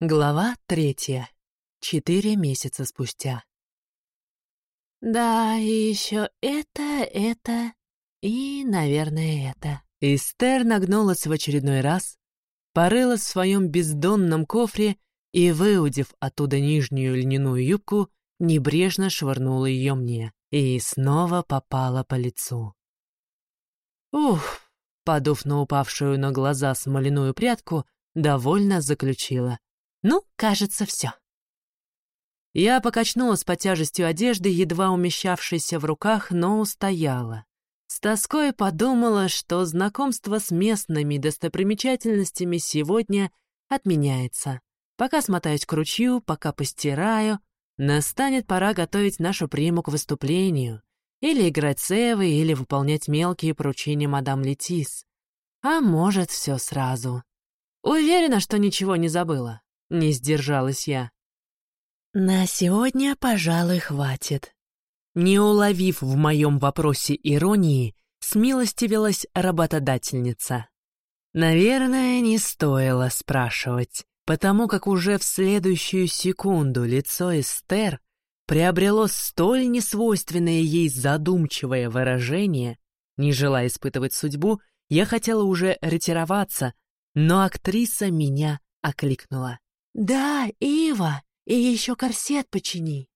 Глава третья. Четыре месяца спустя. Да, и еще это, это и, наверное, это. Эстер нагнулась в очередной раз, порылась в своем бездонном кофре и, выудив оттуда нижнюю льняную юбку, небрежно швырнула ее мне и снова попала по лицу. Ух, подув на упавшую на глаза смоляную прядку, довольно заключила. Ну, кажется, все. Я покачнулась под тяжестью одежды, едва умещавшейся в руках, но устояла. С тоской подумала, что знакомство с местными достопримечательностями сегодня отменяется. Пока смотаюсь к ручью, пока постираю, настанет пора готовить нашу приму к выступлению. Или играть с Эвой, или выполнять мелкие поручения мадам Летис. А может, все сразу. Уверена, что ничего не забыла. Не сдержалась я. На сегодня, пожалуй, хватит. Не уловив в моем вопросе иронии, смилостивилась работодательница. Наверное, не стоило спрашивать, потому как уже в следующую секунду лицо Эстер приобрело столь несвойственное ей задумчивое выражение, не желая испытывать судьбу, я хотела уже ретироваться, но актриса меня окликнула. «Да, Ива, и еще корсет почини».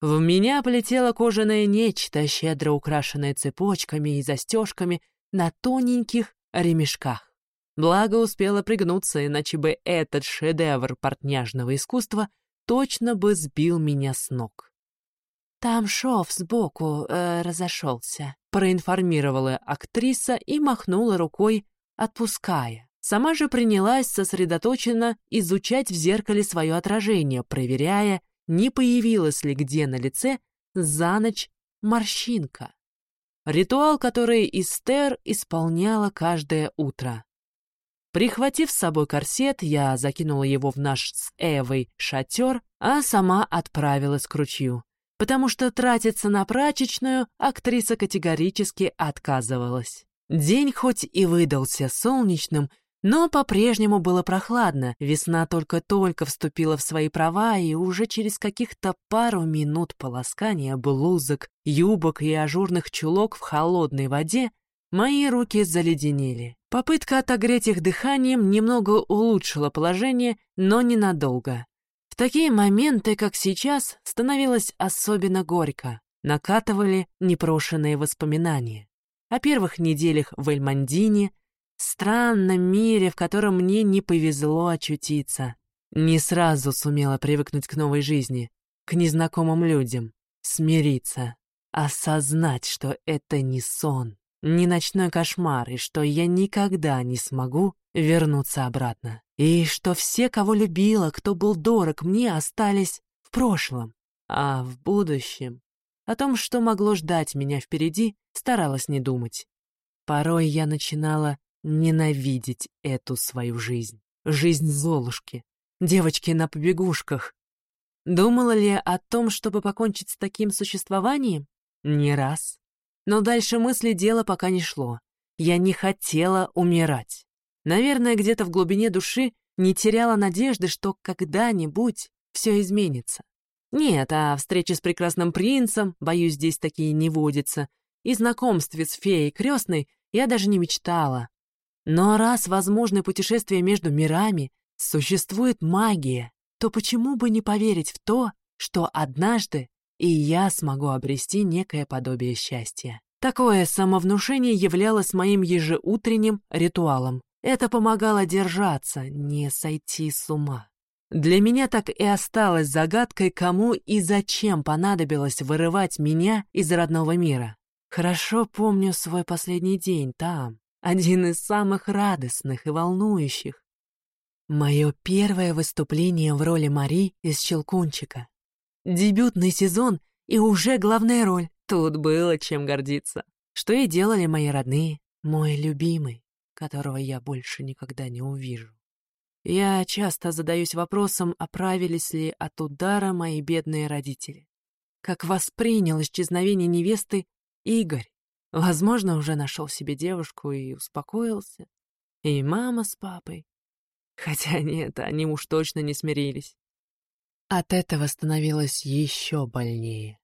В меня полетело кожаное нечто, щедро украшенное цепочками и застежками на тоненьких ремешках. Благо успела пригнуться, иначе бы этот шедевр портняжного искусства точно бы сбил меня с ног. «Там шов сбоку э, разошелся», — проинформировала актриса и махнула рукой, отпуская. Сама же принялась сосредоточенно изучать в зеркале свое отражение, проверяя, не появилась ли где на лице за ночь морщинка. Ритуал, который Эстер исполняла каждое утро. Прихватив с собой корсет, я закинула его в наш с Эвой шатер, а сама отправилась к ручью, потому что тратиться на прачечную актриса категорически отказывалась. День хоть и выдался солнечным, но по-прежнему было прохладно, весна только-только вступила в свои права, и уже через каких-то пару минут полоскания блузок, юбок и ажурных чулок в холодной воде мои руки заледенели. Попытка отогреть их дыханием немного улучшила положение, но ненадолго. В такие моменты, как сейчас, становилось особенно горько. Накатывали непрошенные воспоминания. О первых неделях в Эльмандине, странном мире, в котором мне не повезло очутиться. Не сразу сумела привыкнуть к новой жизни, к незнакомым людям, смириться, осознать, что это не сон, не ночной кошмар, и что я никогда не смогу вернуться обратно. И что все, кого любила, кто был дорог мне, остались в прошлом, а в будущем. О том, что могло ждать меня впереди, старалась не думать. Порой я начинала ненавидеть эту свою жизнь. Жизнь Золушки, девочки на побегушках. Думала ли о том, чтобы покончить с таким существованием? Не раз. Но дальше мысли дела пока не шло. Я не хотела умирать. Наверное, где-то в глубине души не теряла надежды, что когда-нибудь все изменится. Нет, а встрече с прекрасным принцем, боюсь, здесь такие не водятся, и знакомстве с феей крестной я даже не мечтала. Но раз возможны путешествия между мирами, существует магия, то почему бы не поверить в то, что однажды и я смогу обрести некое подобие счастья? Такое самовнушение являлось моим ежеутренним ритуалом. Это помогало держаться, не сойти с ума. Для меня так и осталось загадкой, кому и зачем понадобилось вырывать меня из родного мира. Хорошо помню свой последний день там, один из самых радостных и волнующих. Мое первое выступление в роли Мари из «Щелкунчика». Дебютный сезон и уже главная роль. Тут было чем гордиться. Что и делали мои родные, мой любимый, которого я больше никогда не увижу. Я часто задаюсь вопросом, оправились ли от удара мои бедные родители. Как воспринял исчезновение невесты Игорь, Возможно, уже нашел себе девушку и успокоился. И мама с папой. Хотя нет, они уж точно не смирились. От этого становилось еще больнее.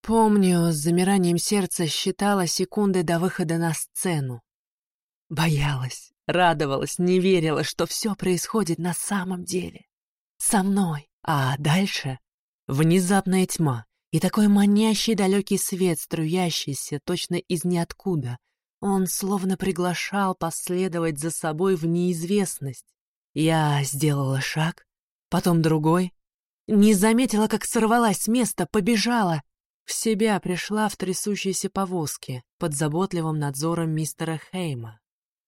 Помню, с замиранием сердца считала секунды до выхода на сцену. Боялась, радовалась, не верила, что все происходит на самом деле. Со мной. А дальше — внезапная тьма и такой манящий далекий свет, струящийся точно из ниоткуда. Он словно приглашал последовать за собой в неизвестность. Я сделала шаг, потом другой. Не заметила, как сорвалась с места, побежала — в себя пришла в трясущейся повозке под заботливым надзором мистера Хейма.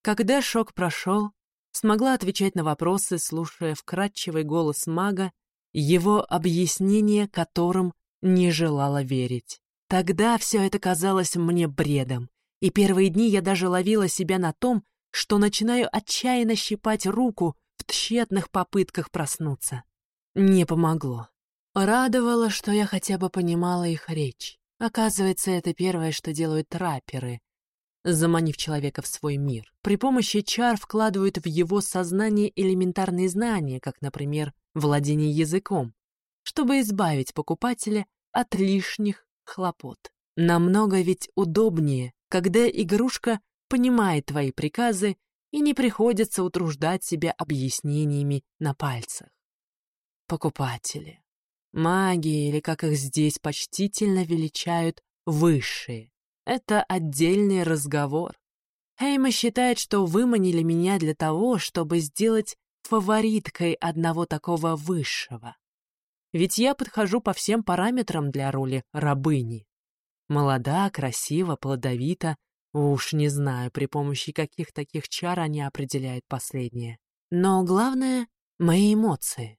Когда шок прошел, смогла отвечать на вопросы, слушая вкрадчивый голос мага, его объяснение которым не желала верить. Тогда все это казалось мне бредом, и первые дни я даже ловила себя на том, что начинаю отчаянно щипать руку в тщетных попытках проснуться. Не помогло. Радовало, что я хотя бы понимала их речь. Оказывается, это первое, что делают трапперы, заманив человека в свой мир. При помощи чар вкладывают в его сознание элементарные знания, как, например, владение языком, чтобы избавить покупателя от лишних хлопот. Намного ведь удобнее, когда игрушка понимает твои приказы и не приходится утруждать себя объяснениями на пальцах. Покупатели. Маги, или как их здесь почтительно величают, высшие. Это отдельный разговор. Хейма считает, что выманили меня для того, чтобы сделать фавориткой одного такого высшего. Ведь я подхожу по всем параметрам для роли рабыни. Молода, красива, плодовита. Уж не знаю, при помощи каких таких чар они определяют последнее. Но главное — мои эмоции.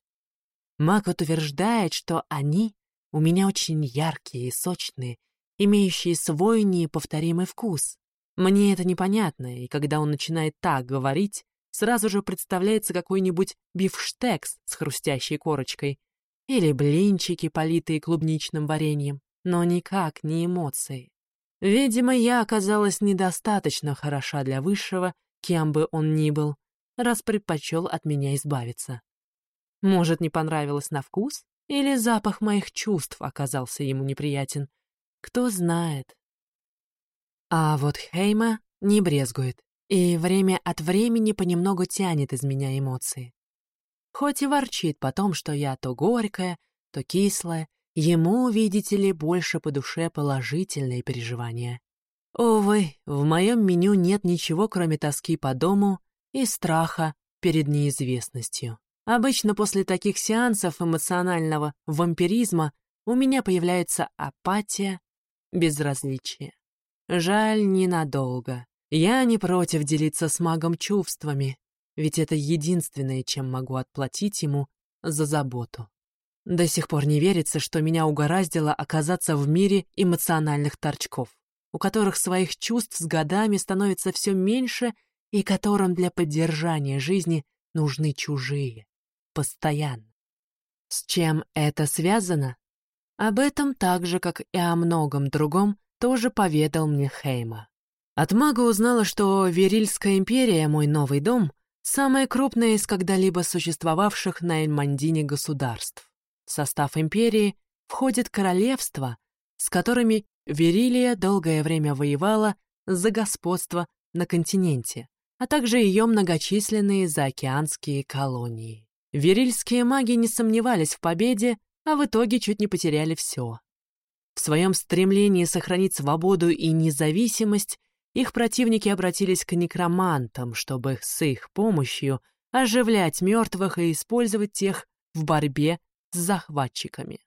Макот утверждает, что они у меня очень яркие и сочные, имеющие свой неповторимый вкус. Мне это непонятно, и когда он начинает так говорить, сразу же представляется какой-нибудь бифштекс с хрустящей корочкой или блинчики, политые клубничным вареньем, но никак не эмоции. Видимо, я оказалась недостаточно хороша для высшего, кем бы он ни был, раз предпочел от меня избавиться. Может, не понравилось на вкус? Или запах моих чувств оказался ему неприятен? Кто знает. А вот Хейма не брезгует, и время от времени понемногу тянет из меня эмоции. Хоть и ворчит потом, что я то горькая, то кислая, ему, видите ли, больше по душе положительные переживания. Увы, в моем меню нет ничего, кроме тоски по дому и страха перед неизвестностью. Обычно после таких сеансов эмоционального вампиризма у меня появляется апатия, безразличие. Жаль, ненадолго. Я не против делиться с магом чувствами, ведь это единственное, чем могу отплатить ему за заботу. До сих пор не верится, что меня угораздило оказаться в мире эмоциональных торчков, у которых своих чувств с годами становится все меньше и которым для поддержания жизни нужны чужие постоянно. С чем это связано? Об этом так же, как и о многом другом, тоже поведал мне Хейма. От мага узнала, что Верильская империя, мой новый дом, самая крупная из когда-либо существовавших на Эльмандине государств. В состав империи входит королевство, с которыми Верилия долгое время воевала за господство на континенте, а также ее многочисленные заокеанские колонии. Верильские маги не сомневались в победе, а в итоге чуть не потеряли все. В своем стремлении сохранить свободу и независимость их противники обратились к некромантам, чтобы с их помощью оживлять мертвых и использовать тех в борьбе с захватчиками.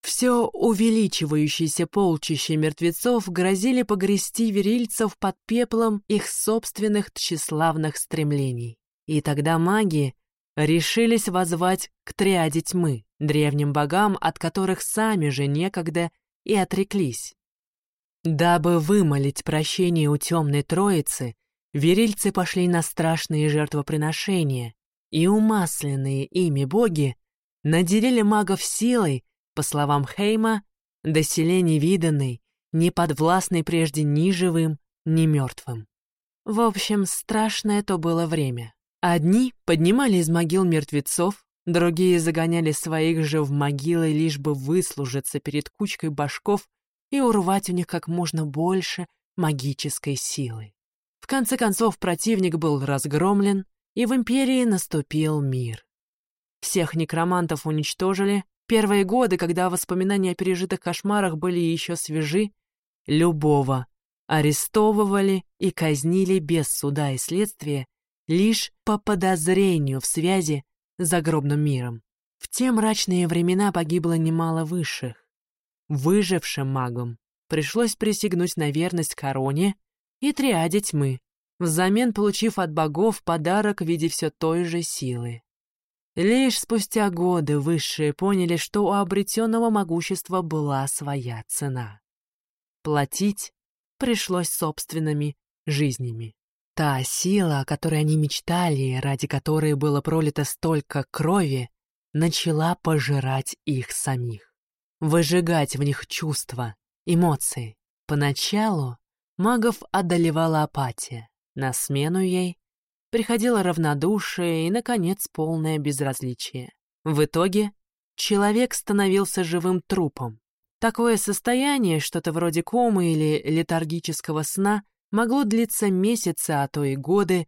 Все увеличивающиеся полчища мертвецов грозили погрести верильцев под пеплом их собственных тщеславных стремлений. И тогда маги решились возвать к триаде тьмы, древним богам, от которых сами же некогда и отреклись. Дабы вымолить прощение у темной троицы, верильцы пошли на страшные жертвоприношения, и умасленные ими боги наделили магов силой, по словам Хейма, доселе невиданной, не подвластной прежде ни живым, ни мертвым. В общем, страшное то было время. Одни поднимали из могил мертвецов, другие загоняли своих же в могилы, лишь бы выслужиться перед кучкой башков и урвать у них как можно больше магической силы. В конце концов противник был разгромлен, и в империи наступил мир. Всех некромантов уничтожили. Первые годы, когда воспоминания о пережитых кошмарах были еще свежи, любого арестовывали и казнили без суда и следствия лишь по подозрению в связи с загробным миром. В те мрачные времена погибло немало высших. Выжившим магам пришлось присягнуть на верность короне и триаде тьмы, взамен получив от богов подарок в виде все той же силы. Лишь спустя годы высшие поняли, что у обретенного могущества была своя цена. Платить пришлось собственными жизнями. Та сила, о которой они мечтали, ради которой было пролито столько крови, начала пожирать их самих. Выжигать в них чувства, эмоции. Поначалу магов одолевала апатия. На смену ей приходило равнодушие и, наконец, полное безразличие. В итоге человек становился живым трупом. Такое состояние, что-то вроде комы или летаргического сна, могло длиться месяцы, а то и годы,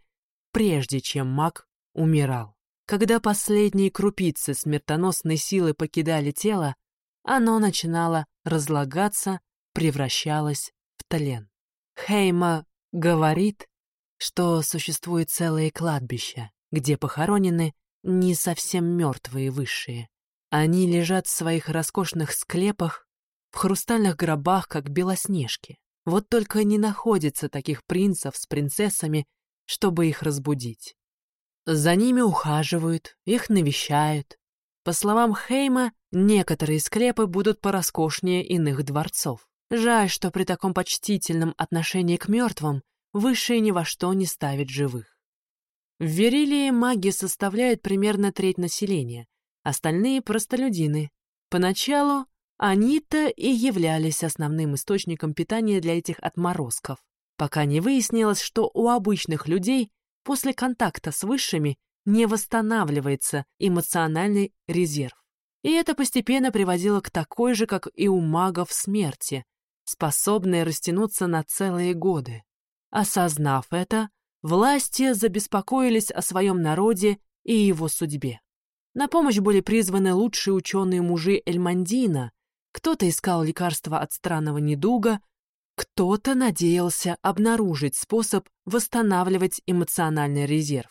прежде чем маг умирал. Когда последние крупицы смертоносной силы покидали тело, оно начинало разлагаться, превращалось в тлен. Хейма говорит, что существует целое кладбище, где похоронены не совсем мертвые высшие. Они лежат в своих роскошных склепах, в хрустальных гробах, как белоснежки. Вот только не находится таких принцев с принцессами, чтобы их разбудить. За ними ухаживают, их навещают. По словам Хейма, некоторые склепы будут пороскошнее иных дворцов. Жаль, что при таком почтительном отношении к мертвым высшие ни во что не ставят живых. В Верилии маги составляют примерно треть населения, остальные — простолюдины. Поначалу они-то и являлись основным источником питания для этих отморозков, пока не выяснилось, что у обычных людей после контакта с высшими не восстанавливается эмоциональный резерв. И это постепенно приводило к такой же, как и у магов, смерти, способной растянуться на целые годы. Осознав это, власти забеспокоились о своем народе и его судьбе. На помощь были призваны лучшие ученые-мужи Эльмандина, кто-то искал лекарства от странного недуга, кто-то надеялся обнаружить способ восстанавливать эмоциональный резерв.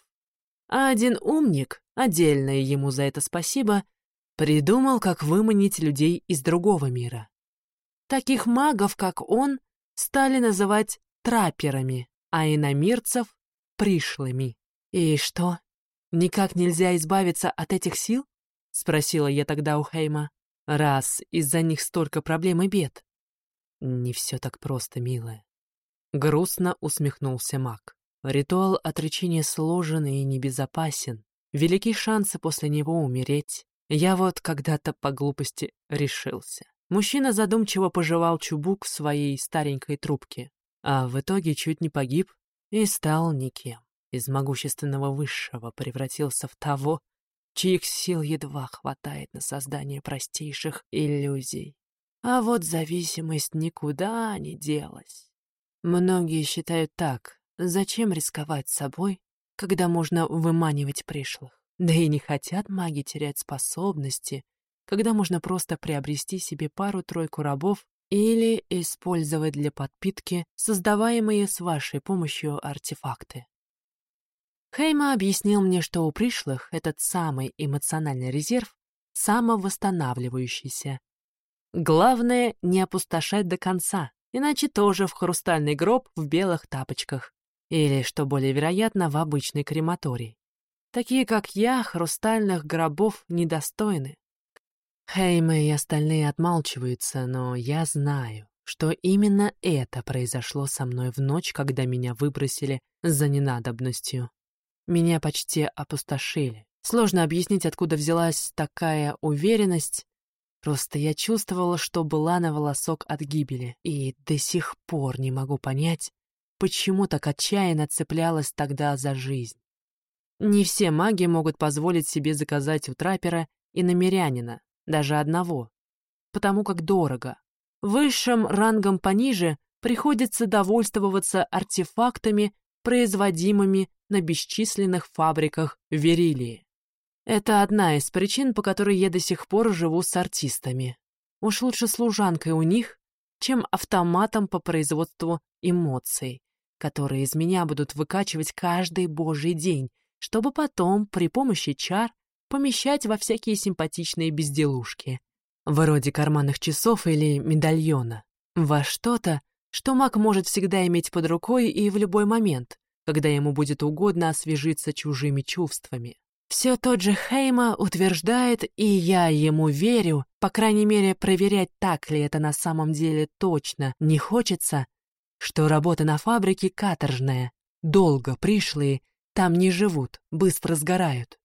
А один умник, отдельное ему за это спасибо, придумал, как выманить людей из другого мира. Таких магов, как он, стали называть траперами, а иномирцев — пришлыми. «И что, никак нельзя избавиться от этих сил?» — спросила я тогда у Хейма. «Раз из-за них столько проблем и бед». «Не все так просто, милая». Грустно усмехнулся маг. Ритуал отречения сложен и небезопасен. Велики шансы после него умереть. Я вот когда-то по глупости решился. Мужчина задумчиво пожевал чубук в своей старенькой трубке а в итоге чуть не погиб и стал никем. Из могущественного высшего превратился в того, чьих сил едва хватает на создание простейших иллюзий. А вот зависимость никуда не делась. Многие считают так, зачем рисковать собой, когда можно выманивать пришлых? Да и не хотят маги терять способности, когда можно просто приобрести себе пару-тройку рабов или использовать для подпитки создаваемые с вашей помощью артефакты. Хейма объяснил мне, что у пришлых этот самый эмоциональный резерв самовосстанавливающийся. Главное — не опустошать до конца, иначе тоже в хрустальный гроб в белых тапочках. Или, что более вероятно, в обычный крематорий. Такие, как я, хрустальных гробов недостойны. Хейма и остальные отмалчиваются, но я знаю, что именно это произошло со мной в ночь, когда меня выбросили за ненадобностью. Меня почти опустошили. Сложно объяснить, откуда взялась такая уверенность. Просто я чувствовала, что была на волосок от гибели, и до сих пор не могу понять, почему так отчаянно цеплялась тогда за жизнь. Не все маги могут позволить себе заказать у траппера и намерянина, даже одного, потому как дорого. Высшим рангом пониже приходится довольствоваться артефактами, производимыми на бесчисленных фабриках Верилии. Это одна из причин, по которой я до сих пор живу с артистами. Уж лучше служанкой у них, чем автоматом по производству эмоций, которые из меня будут выкачивать каждый божий день, чтобы потом при помощи чар помещать во всякие симпатичные безделушки, вроде карманных часов или медальона, во что-то, что маг может всегда иметь под рукой и в любой момент, когда ему будет угодно освежиться чужими чувствами. Все тот же Хейма утверждает, и я ему верю, по крайней мере, проверять, так ли это на самом деле точно не хочется, что работа на фабрике каторжная, долго пришлые, там не живут, быстро сгорают.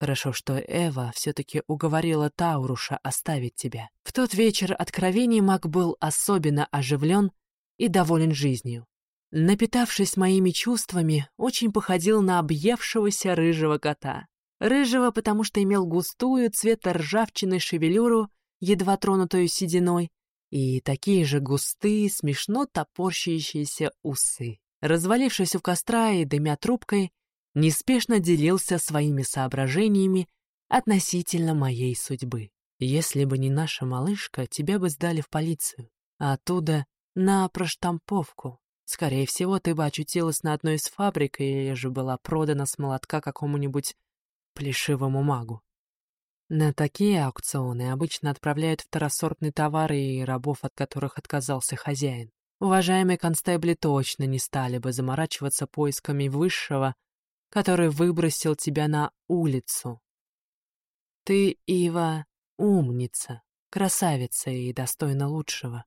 Хорошо, что Эва все-таки уговорила Тауруша оставить тебя. В тот вечер откровений маг был особенно оживлен и доволен жизнью. Напитавшись моими чувствами, очень походил на объевшегося рыжего кота. Рыжего, потому что имел густую цвета ржавчины шевелюру, едва тронутую сединой, и такие же густые, смешно топорщащиеся усы. Развалившись у костра и дымя трубкой, неспешно делился своими соображениями относительно моей судьбы. Если бы не наша малышка, тебя бы сдали в полицию, а оттуда на проштамповку. Скорее всего, ты бы очутилась на одной из фабрик или же была продана с молотка какому-нибудь плешивому магу. На такие аукционы обычно отправляют второсортные товары и рабов, от которых отказался хозяин. Уважаемые констебли точно не стали бы заморачиваться поисками высшего, который выбросил тебя на улицу. Ты, Ива, умница, красавица и достойна лучшего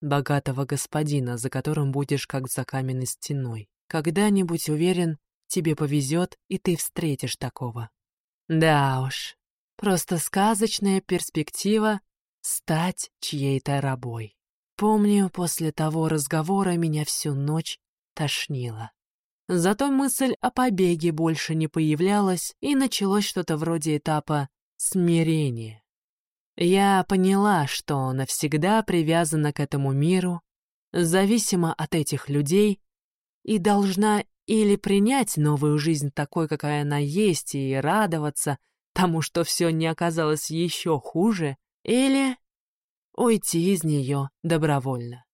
богатого господина, за которым будешь как за каменной стеной. Когда-нибудь, уверен, тебе повезет, и ты встретишь такого. Да уж, просто сказочная перспектива стать чьей-то рабой. Помню, после того разговора меня всю ночь тошнило. Зато мысль о побеге больше не появлялась, и началось что-то вроде этапа смирения. Я поняла, что навсегда привязана к этому миру, зависима от этих людей и должна или принять новую жизнь такой, какая она есть, и радоваться тому, что все не оказалось еще хуже, или уйти из нее добровольно.